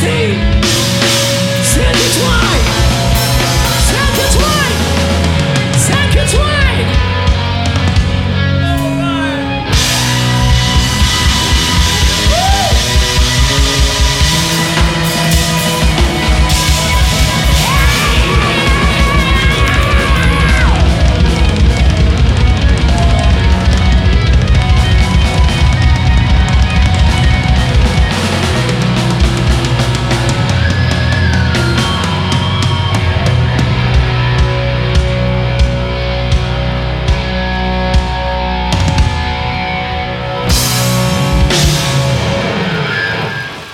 see